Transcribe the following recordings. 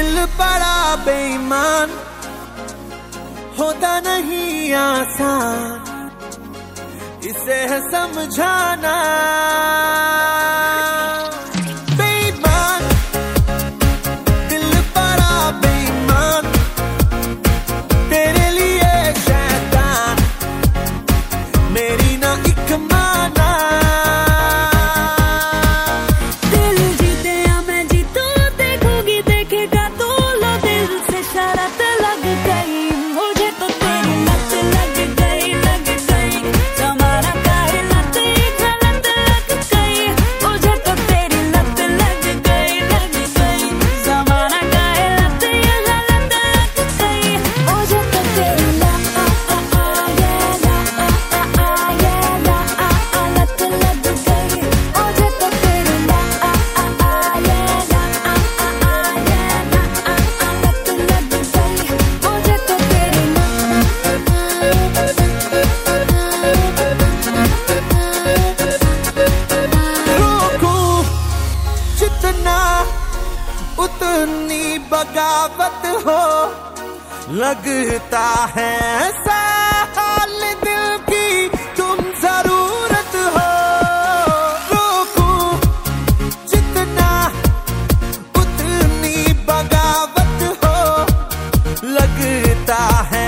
दिल बड़ा बेईमान होता नहीं आसान इसे है समझाना। बगावत हो, लगता है साल दिल की तुम ज़रूरत हो। रोकू, जितना उतनी बगावत हो, लगता है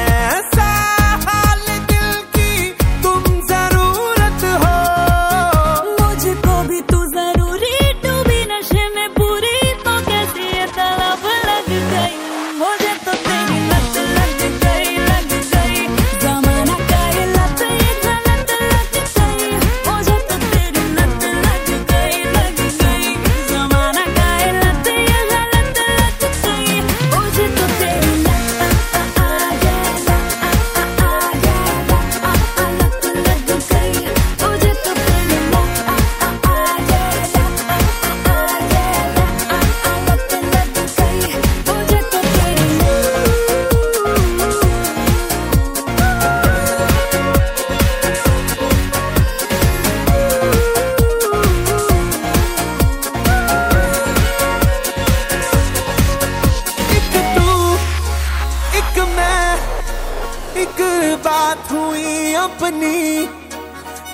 बात हुई अपनी।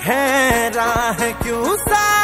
है राह क्यों सा